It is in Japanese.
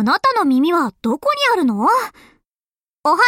あなたの耳はどこにあるの？おはようおはよ